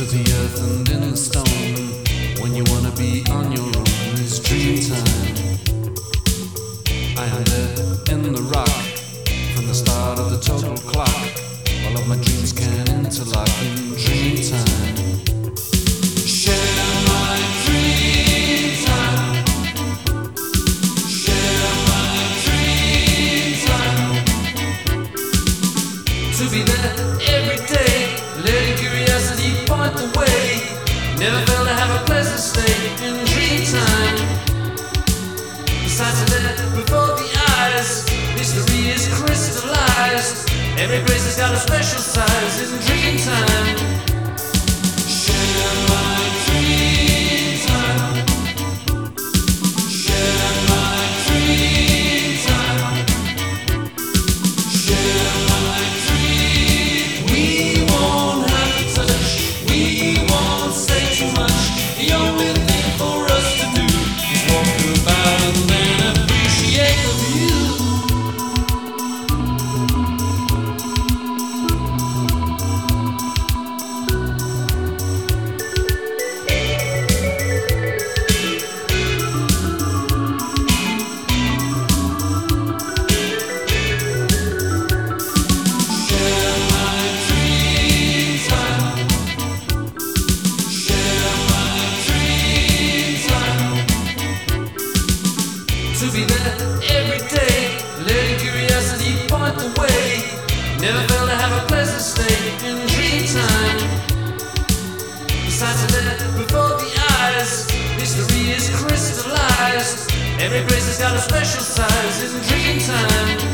to the earth and in the stone. When you wanna be on your own, it's dream time. I am there in the rock from the start of the total clock. All of my dreams can interlock in dream time. Curiosity point the way. Never fail to have a pleasant state in dream time. Besides that, before the eyes, history is crystallized. Every place has got a special size in dream time. Every place has got a special size in dream time.